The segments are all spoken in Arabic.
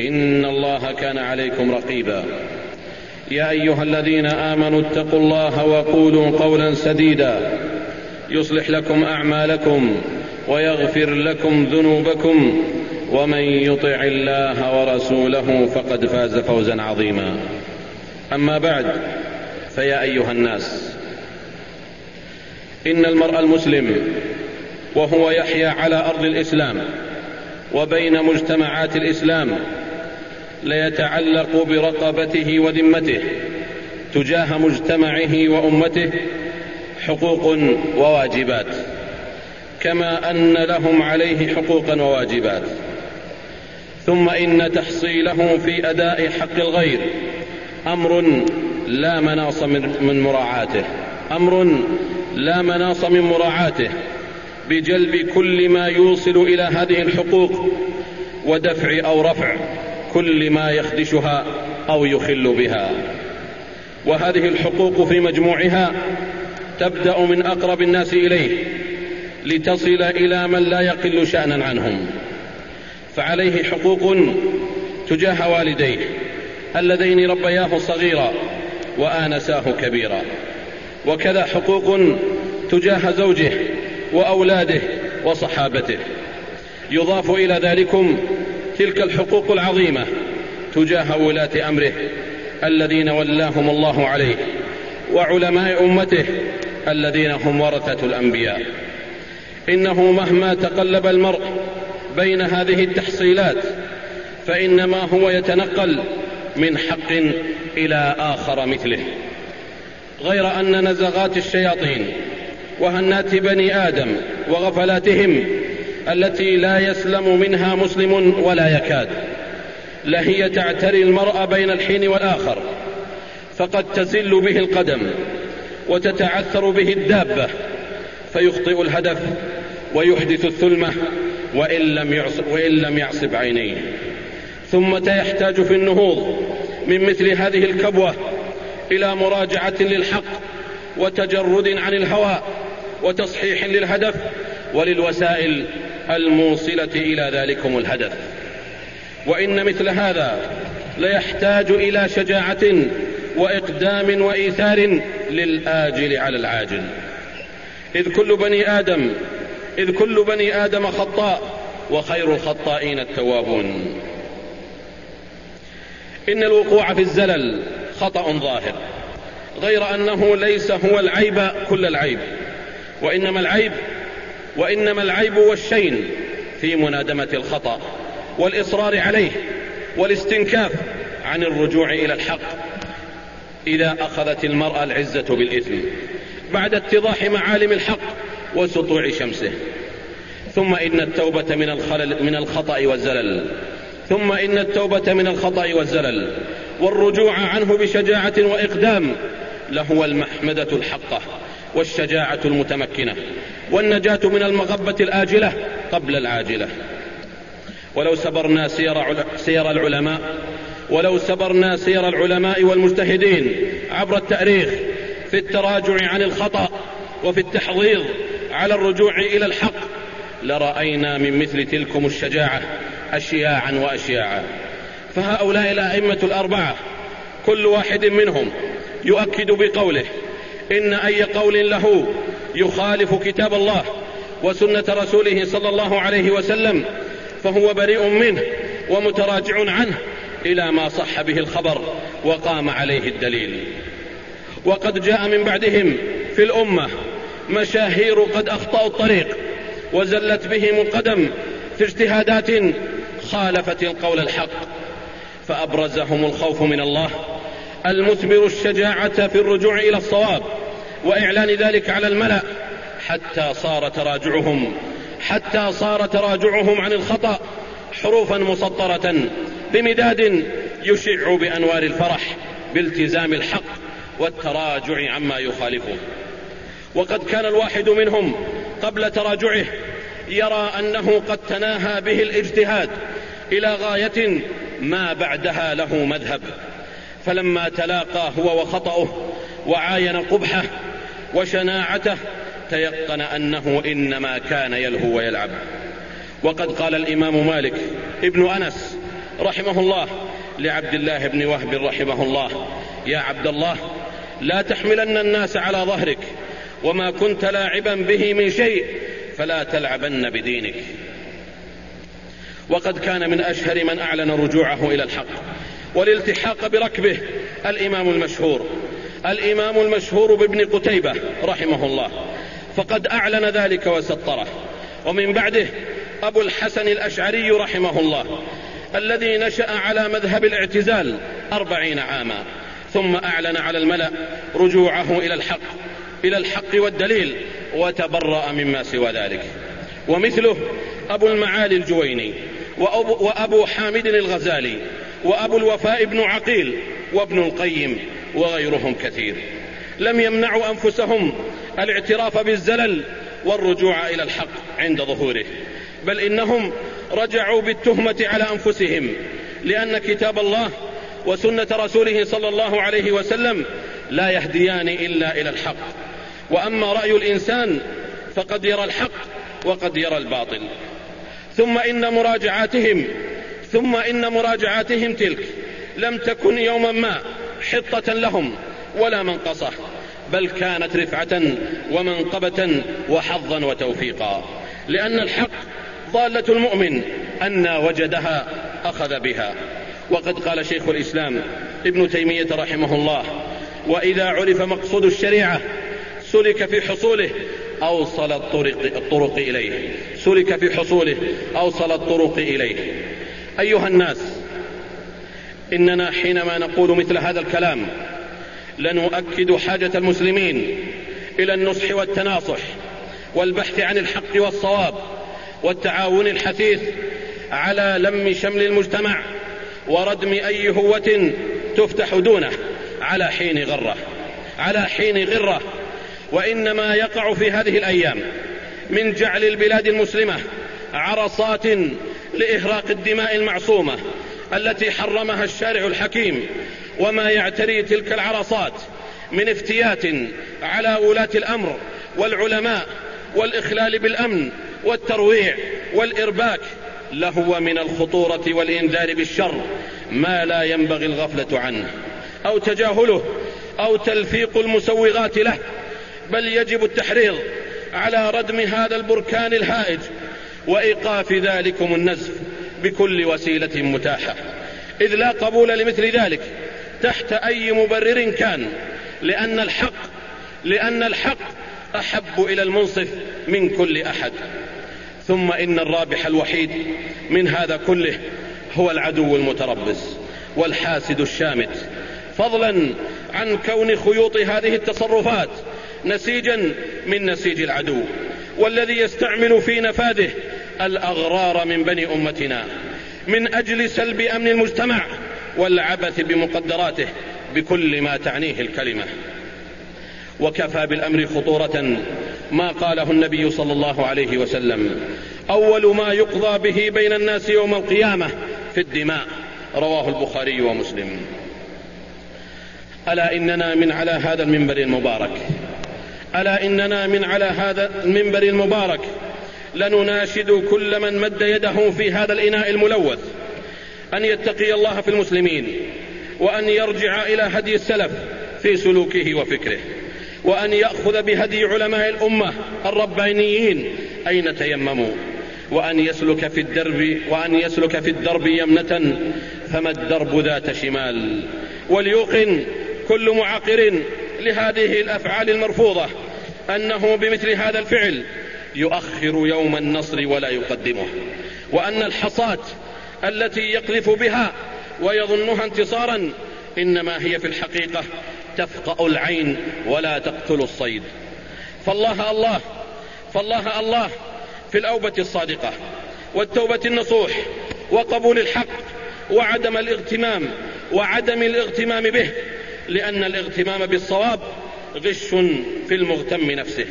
إن الله كان عليكم رقيبا. يا أيها الذين آمنوا اتقوا الله وقولوا قولا سديدا. يصلح لكم أعمالكم ويغفر لكم ذنوبكم. ومن يطع الله ورسوله فقد فاز فوزا عظيما. أما بعد فيا أيها الناس إن المرء المسلم وهو يحيا على أرض الإسلام وبين مجتمعات ليتعلق برقبته وذمته تجاه مجتمعه وأمته حقوق وواجبات كما أن لهم عليه حقوقا وواجبات. ثم إن تحصيله في أداء حق الغير أمر لا مناص من مراعاته أمر لا مناص من مراعاته بجلب كل ما يوصل إلى هذه الحقوق ودفع أو رفع. كل ما يخدشها أو يخل بها. وهذه الحقوق في مجموعها تبدأ من أقرب الناس إليه لتصل إلى من لا يقل شأنا عنهم. فعليه حقوق تجاه والديه اللذين ربياه صغيرا وآنساه كبيرا. وكذا حقوق تجاه زوجه وأولاده وصحابته. يضاف إلى ذلكم تلك الحقوق العظيمة تجاه ولاة أمره الذين ولاهم الله عليه وعلماء أمته الذين هم ورثة الأنبياء. إنه مهما تقلب المرء بين هذه التحصيلات فإنما هو يتنقل من حق إلى آخر مثله. غير أن نزغات الشياطين وهنات بني آدم وغفلاتهم التي لا يسلم منها مسلم ولا يكاد لهي تعتري المرء بين الحين والآخر فقد تزل به القدم وتتعثر به الدابة فيخطئ الهدف ويحدث الثلمه وإن لم يعصب, وإن لم يعصب عينيه. ثم يحتاج في النهوض من مثل هذه الكبوة إلى مراجعة للحق وتجرد عن الهوى وتصحيح للهدف وللوسائل الموصلة إلى ذلكم الهدف. وإن مثل هذا ليحتاج إلى شجاعة وإقدام وإيثار للآجل على العاجل. إذ كل بني آدم إذ كل بني آدم خطاء وخير الخطائين التوابون. إن الوقوع في الزلل خطأ ظاهر غير أنه ليس هو العيب كل العيب. وإنما العيب وإنما العيب والشين في منادمة الخطأ والإصرار عليه والاستنكاف عن الرجوع إلى الحق. إذا أخذت المرأة العزة بالإثم بعد اتضاح معالم الحق وسطوع شمسه. ثم إن التوبة من الخلل من الخطأ والزلل. ثم إن التوبة من الخطأ والزلل. والرجوع عنه بشجاعة وإقدام لهو المحمدة الحقة والشجاعة المتمكنة. والنجاة من المغبة الآجلة قبل العاجلة. ولو سبرنا سير, سير العلماء ولو سبرنا سير العلماء والمجتهدين عبر التأريخ في التراجع عن الخطأ وفي التحضيض على الرجوع إلى الحق لرأينا من مثل تلكم الشجاعة أشياعا وأشياعا. فهؤلاء الأئمة الأربعة كل واحد منهم يؤكد بقوله إن أي قول له يخالف كتاب الله وسنة رسوله صلى الله عليه وسلم فهو بريء منه ومتراجع عنه إلى ما صح به الخبر وقام عليه الدليل. وقد جاء من بعدهم في الأمة مشاهير قد أخطأوا الطريق وزلت بهم القدم في اجتهادات خالفت القول الحق فأبرزهم الخوف من الله المثمر الشجاعة في الرجوع إلى الصواب وإعلان ذلك على الملأ حتى صار تراجعهم حتى صار تراجعهم عن الخطأ حروفا مسطرة بمداد يشع بأنوار الفرح بالتزام الحق والتراجع عما يخالفه. وقد كان الواحد منهم قبل تراجعه يرى أنه قد تناهى به الاجتهاد إلى غاية ما بعدها له مذهب. فلما تلاقى هو وخطأه وعاين قبحه وشناعته تيقن أنه إنما كان يلهو ويلعب. وقد قال الإمام مالك ابن أنس رحمه الله لعبد الله بن وهب رحمه الله يا عبد الله لا تحملن الناس على ظهرك وما كنت لاعبا به من شيء فلا تلعبن بدينك. وقد كان من أشهر من أعلن رجوعه إلى الحق والالتحاق بركبه الإمام المشهور الإمام المشهور بابن قتيبة رحمه الله. فقد أعلن ذلك وسطره ومن بعده أبو الحسن الأشعري رحمه الله الذي نشأ على مذهب الاعتزال أربعين عاما ثم أعلن على الملأ رجوعه إلى الحق إلى الحق والدليل وتبرأ مما سوى ذلك. ومثله أبو المعالي الجويني وأبو, وأبو حامد الغزالي وأبو الوفاء بن عقيل وابن القيم وغيرهم كثير. لم يمنعوا أنفسهم الاعتراف بالزلل والرجوع إلى الحق عند ظهوره. بل إنهم رجعوا بالتهمة على أنفسهم لأن كتاب الله وسنة رسوله صلى الله عليه وسلم لا يهديان إلا إلى الحق. وأما رأي الإنسان فقد يرى الحق وقد يرى الباطل. ثم إن مراجعاتهم ثم إن مراجعاتهم تلك لم تكن يوما ما حطة لهم ولا منقصة بل كانت رفعة ومنقبة وحظا وتوفيقا لأن الحق ضالة المؤمن أن وجدها أخذ بها. وقد قال شيخ الإسلام ابن تيمية رحمه الله وإذا عرف مقصود الشريعة سلك في حصوله أوصل الطرق, الطرق إليه. سلك في حصوله أوصل الطرق إليه. أيها الناس إننا حينما نقول مثل هذا الكلام لنؤكد حاجة المسلمين إلى النصح والتناصح والبحث عن الحق والصواب والتعاون الحثيث على لم شمل المجتمع وردم أي هوة تفتح دونه على حين غرة على حين غرة. وإنما يقع في هذه الأيام من جعل البلاد المسلمة عرصات لإهراق الدماء المعصومة التي حرمها الشارع الحكيم وما يعتري تلك العرصات من افتيات على ولاة الأمر والعلماء والإخلال بالأمن والترويع والإرباك لهو من الخطورة والإنذار بالشر ما لا ينبغي الغفلة عنه أو تجاهله أو تلفيق المسوغات له بل يجب التحريض على ردم هذا البركان الهائج وإيقاف ذلكم النزف بكل وسيلة متاحة. إذ لا قبول لمثل ذلك تحت أي مبرر كان. لأن الحق لأن الحق أحب إلى المنصف من كل أحد. ثم إن الرابح الوحيد من هذا كله هو العدو المتربص والحاسد الشامت. فضلا عن كون خيوط هذه التصرفات نسيجا من نسيج العدو. والذي يستعمل في نفاذه الأغرار من بني أمتنا من أجل سلب أمن المجتمع والعبث بمقدراته بكل ما تعنيه الكلمة. وكفى بالأمر خطورة ما قاله النبي صلى الله عليه وسلم أول ما يقضى به بين الناس يوم القيامة في الدماء رواه البخاري ومسلم. ألا إننا من على هذا المنبر المبارك؟ ألا إننا من على هذا المنبر المبارك؟ لنناشد كل من مد يده في هذا الإناء الملوث. أن يتقي الله في المسلمين وأن يرجع إلى هدي السلف في سلوكه وفكره وأن يأخذ بهدي علماء الأمة الربانيين أين تيمموا وأن يسلك في الدرب وأن يسلك في الدرب يمنة فما الدرب ذات شمال؟ وليوقن كل معاقر لهذه الأفعال المرفوضة أنه بمثل هذا الفعل يؤخر يوم النصر ولا يقدمه. وأن الحصاة التي يقذف بها ويظنها انتصارا إنما هي في الحقيقة تفقأ العين ولا تقتل الصيد. فالله الله فالله الله في الأوبة الصادقة والتوبة النصوح وقبول الحق وعدم الاغتمام وعدم الاغتمام به لأن الاغتمام بالصواب غش في المغتم نفسه.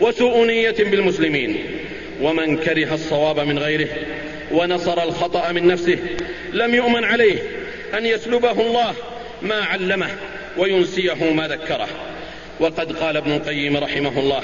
وسوء نية بالمسلمين. ومن كره الصواب من غيره ونصر الخطأ من نفسه لم يؤمن عليه أن يسلبه الله ما علمه وينسيه ما ذكره. وقد قال ابن القيم رحمه الله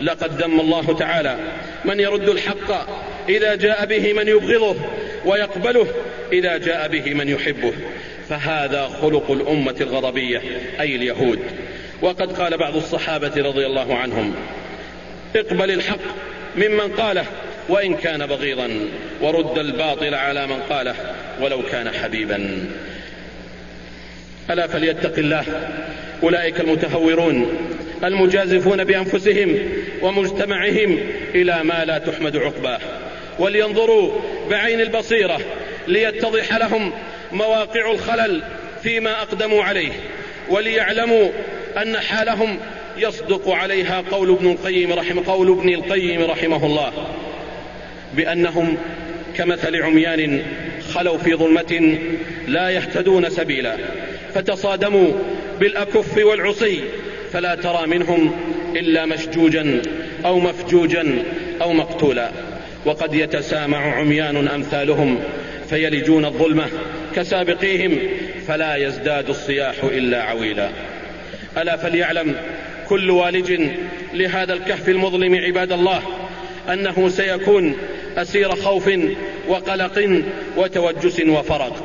لقد ذم الله تعالى من يرد الحق إذا جاء به من يبغضه ويقبله إذا جاء به من يحبه. فهذا خلق الأمة الغضبيه أي اليهود. وقد قال بعض الصحابة رضي الله عنهم اقبل الحق ممن قاله وإن كان بغيضا ورد الباطل على من قاله ولو كان حبيبا. ألا فليتق الله أولئك المتهورون المجازفون بأنفسهم ومجتمعهم إلى ما لا تحمد عقباه. ولينظروا بعين البصيرة ليتضح لهم مواقع الخلل فيما أقدموا عليه وليعلموا أن حالهم يصدق عليها قول ابن القيم رحمه قول ابن القيم رحمه الله بأنهم كمثل عميان خلوا في ظلمة لا يهتدون سبيلا فتصادموا بالأكف والعصي فلا ترى منهم إلا مشجوجا أو مفجوجا أو مقتولا وقد يتسامع عميان أمثالهم فيلجون الظلمة كسابقيهم فلا يزداد الصياح إلا عويلا ألا فليعلم كل والج لهذا الكهف المظلم عباد الله أنه سيكون أسير خوف وقلق وتوجس وفرق.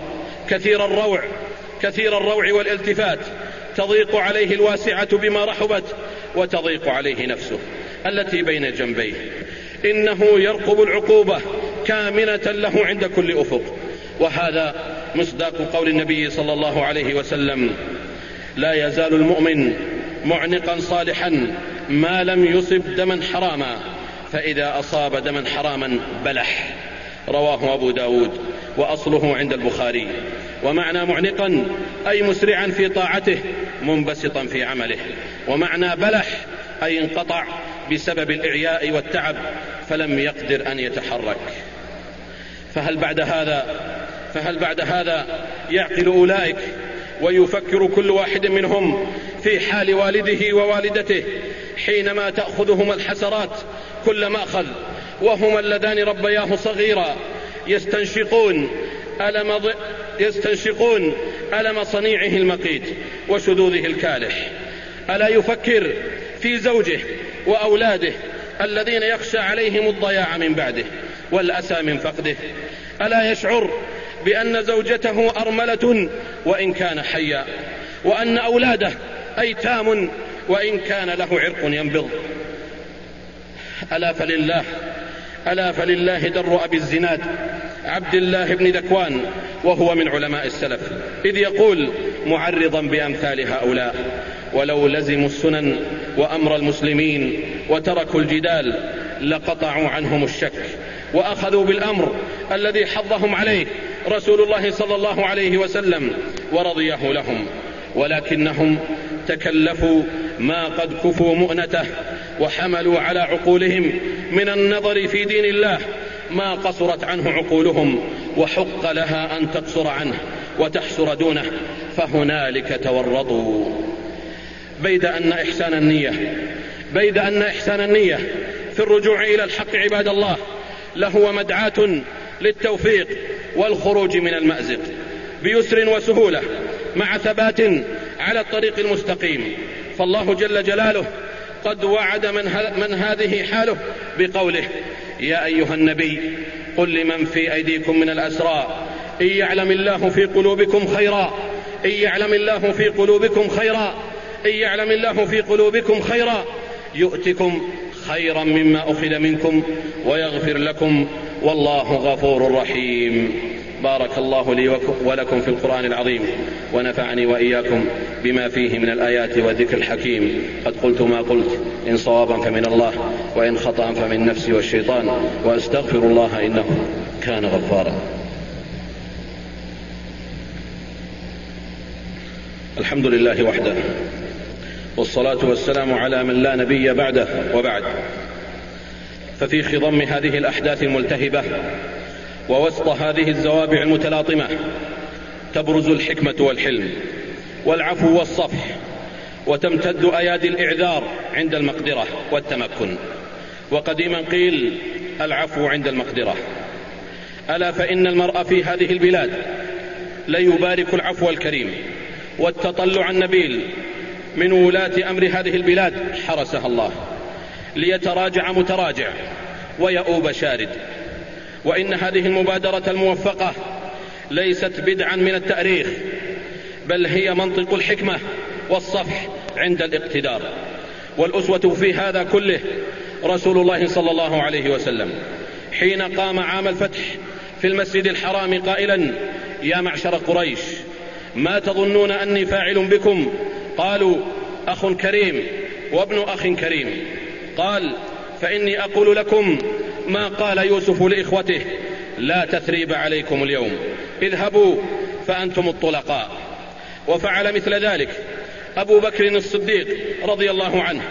كثير الروع كثير الروع والالتفات تضيق عليه الواسعة بما رحبت وتضيق عليه نفسه. التي بين جنبيه. إنه يرقب العقوبة كامنة له عند كل أفق. وهذا مصداق قول النبي صلى الله عليه وسلم. لا يزال المؤمن معنقا صالحا ما لم يصب دما حراما فإذا أصاب دما حراما بلح. رواه أبو داود وأصله عند البخاري. ومعنى معنقا أي مسرعا في طاعته منبسطا في عمله. ومعنى بلح أي انقطع بسبب الإعياء والتعب فلم يقدر أن يتحرك. فهل بعد هذا فهل بعد هذا يعقل أولئك ويفكر كل واحد منهم في حال والده ووالدته حينما تأخذهما الحسرات كل مأخذ وهما اللذان ربياه صغيرا يستنشقون ألم ض... يستنشقون ألم صنيعه المقيت وشذوذه الكالح. ألا يفكر في زوجه وأولاده الذين يخشى عليهم الضياع من بعده والأسى من فقده. ألا يشعر بأن زوجته أرملة وإن كان حيا وأن أولاده أيتام وإن كان له عرق ينبض. ألا فلله ألا فلله در أبي الزناد عبد الله بن ذكوان وهو من علماء السلف. إذ يقول معرضا بأمثال هؤلاء ولو لزموا السنن وأمر المسلمين وتركوا الجدال لقطعوا عنهم الشك وأخذوا بالأمر الذي حضهم عليه رسول الله صلى الله عليه وسلم ورضيه لهم ولكنهم تكلفوا ما قد كفوا مؤنته وحملوا على عقولهم من النظر في دين الله ما قصرت عنه عقولهم وحق لها أن تقصر عنه وتحسر دونه فهنالك تورطوا. بيد أن إحسان النية بيد أن إحسان النية في الرجوع إلى الحق عباد الله لهو مدعاه للتوفيق والخروج من المأزق بيسر وسهولة مع ثبات على الطريق المستقيم. فالله جل جلاله قد وعد من, من هذه حاله بقوله يا أيها النبي قل لمن في أيديكم من الأسرى. إن يعلم الله في قلوبكم خيرا. إن يعلم الله في قلوبكم خيرا. إن يعلم الله في قلوبكم خيرا. يؤتكم خيرا مما أخذ منكم ويغفر لكم. والله غفور رحيم. بارك الله لي ولكم في القرآن العظيم ونفعني وإياكم بما فيه من الآيات والذكر الحكيم. قد قلت ما قلت إن صوابا فمن الله وإن خطأ فمن نفسي والشيطان وأستغفر الله إنه كان غفارا. الحمد لله وحده والصلاة والسلام على من لا نبي بعده وبعد. ففي خضم هذه الأحداث الملتهبة ووسط هذه الزوابع المتلاطمة تبرز الحكمة والحلم والعفو والصفح وتمتد أيادي الإعذار عند المقدرة والتمكن. وقديما قيل العفو عند المقدرة. ألا فإن المرء في هذه البلاد ليبارك العفو الكريم والتطلع النبيل من ولاة أمر هذه البلاد حرسها الله ليتراجع متراجع ويؤوب شارد. وإن هذه المبادرة الموفقة ليست بدعا من التأريخ بل هي منطق الحكمة والصفح عند الاقتدار. والأسوة في هذا كله رسول الله صلى الله عليه وسلم. حين قام عام الفتح في المسجد الحرام قائلا يا معشر قريش ما تظنون أني فاعل بكم؟ قالوا أخ كريم وابن أخ كريم. قال فإني أقول لكم ما قال يوسف لإخوته لا تثريب عليكم اليوم اذهبوا فأنتم الطلقاء. وفعل مثل ذلك أبو بكر الصديق رضي الله عنه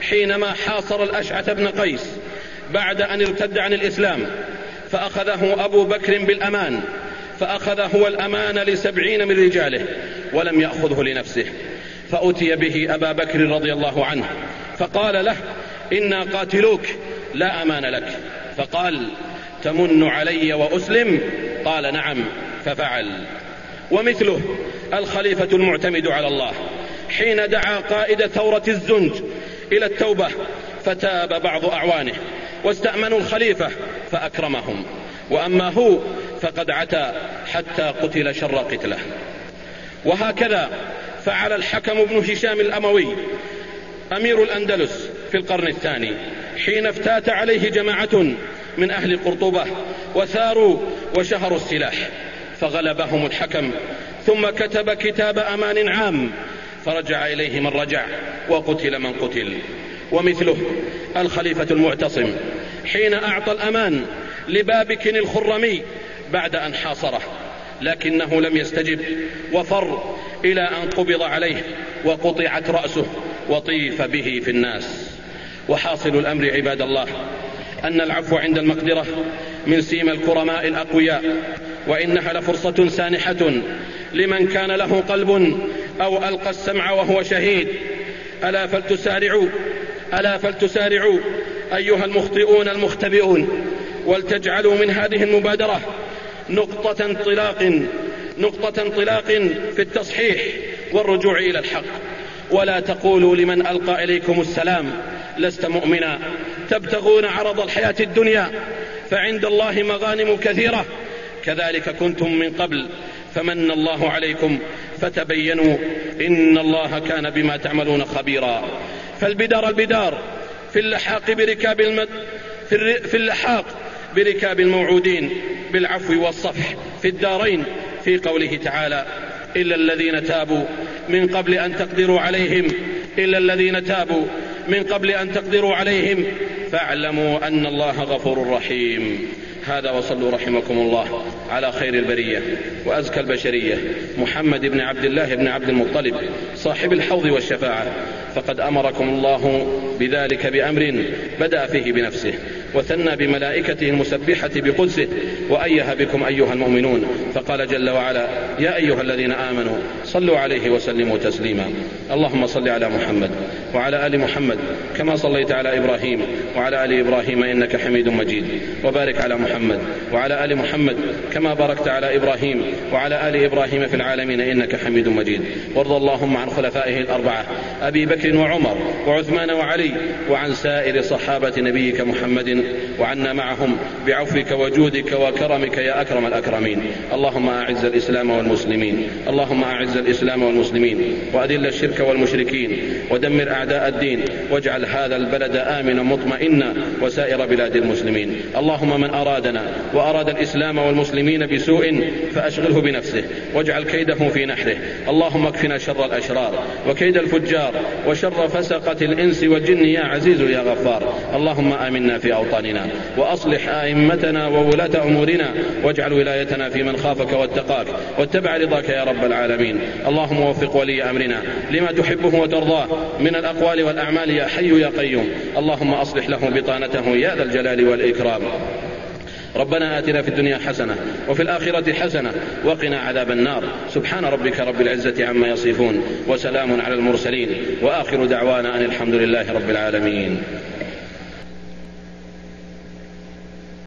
حينما حاصر الأشعث بن قيس بعد أن ارتد عن الإسلام فأخذه أبو بكر بالأمان فأخذ هو الأمان لسبعين من رجاله ولم يأخذه لنفسه فأتي به أبا بكر رضي الله عنه فقال له إنا قاتلوك لا أمان لك. فقال تمن علي وأسلم؟ قال نعم. ففعل. ومثله الخليفة المعتمد على الله. حين دعا قائد ثورة الزنج إلى التوبة فتاب بعض أعوانه واستأمنوا الخليفة فأكرمهم. وأما هو فقد عتى حتى قتل شر قتله. وهكذا فعل الحكم بن هشام الأموي أمير الأندلس في القرن الثاني. حين افتات عليه جماعة من أهل قرطبة وثاروا وشهروا السلاح فغلبهم الحكم ثم كتب كتاب أمان عام فرجع إليه من رجع وقتل من قتل. ومثله الخليفة المعتصم حين أعطى الأمان لبابك الخرمي بعد أن حاصره لكنه لم يستجب وفر إلى أن قبض عليه وقطعت رأسه وطيف به في الناس. وحاصل الأمر عباد الله. أن العفو عند المقدرة من سيم الكرماء الأقوياء. وإنها لفرصة سانحة لمن كان له قلب أو ألقى السمع وهو شهيد. ألا فلتسارعوا ألا فلتسارعوا أيها المخطئون المختبئون ولتجعلوا من هذه المبادرة نقطة انطلاق نقطة انطلاق في التصحيح والرجوع إلى الحق. ولا تقولوا لمن ألقى إليكم السلام لست مؤمنا. تبتغون عرض الحياة الدنيا فعند الله مغانم كثيرة. كذلك كنتم من قبل فمن الله عليكم فتبينوا إن الله كان بما تعملون خبيرا. فالبدار البدار في اللحاق بركاب المد في اللحاق بركاب الموعودين بالعفو والصفح في الدارين في قوله تعالى إلا الذين تابوا من قبل أن تقدروا عليهم إلا الذين تابوا من قبل أن تقدروا عليهم فاعلموا أن الله غفور رحيم. هذا وصلوا رحمكم الله على خير البرية وأزكى البشرية. محمد بن عبد الله بن عبد المطلب صاحب الحوض والشفاعة. فقد أمركم الله بذلك بأمر بدأ فيه بنفسه وثنى بملائكته المسبحة بقدسه وأيه بكم أيها المؤمنون فقال جل وعلا يا أيها الذين آمنوا صلوا عليه وسلموا تسليما اللهم صل على محمد وعلى آل محمد كما صليت على إبراهيم وعلى آل إبراهيم إنك حميد مجيد وبارك على محمد وعلى آل محمد كما باركت على إبراهيم وعلى آل إبراهيم في العالمين إنك حميد مجيد. وارض اللهم عن خلفائه الأربعة أبي بكر بكر وعمر وعثمان وعلي وعن سائر صحابة نبيك محمد وعنا معهم بعفوك وجودك وكرمك يا أكرم الأكرمين. اللهم أعز الإسلام والمسلمين. اللهم أعز الإسلام والمسلمين. وأذل الشرك والمشركين. ودمر أعداء الدين. واجعل هذا البلد آمنا مطمئنا وسائر بلاد المسلمين. اللهم من أرادنا وأراد الإسلام والمسلمين بسوء فأشغله بنفسه. واجعل كيده في نحره. اللهم اكفنا شر الأشرار وكيد الفجار. وشر فسقة الإنس والجن. يا عزيز يا غفار اللهم آمنا في أوطاننا وأصلح آئمتنا وولاة أمورنا واجعل ولايتنا في من خافك واتقاك واتبع رضاك يا رب العالمين. اللهم وفق ولي أمرنا لما تحبه وترضاه. من الأقوال والأعمال يا حي يا قيوم. اللهم أصلح له بطانته يا ذا الجلال والإكرام. ربنا آتنا في الدنيا حسنة وفي الآخرة حسنة وقنا عذاب النار. سبحان ربك رب العزة عما يصفون وسلام على المرسلين وآخر دعوانا أن الحمد لله رب العالمين.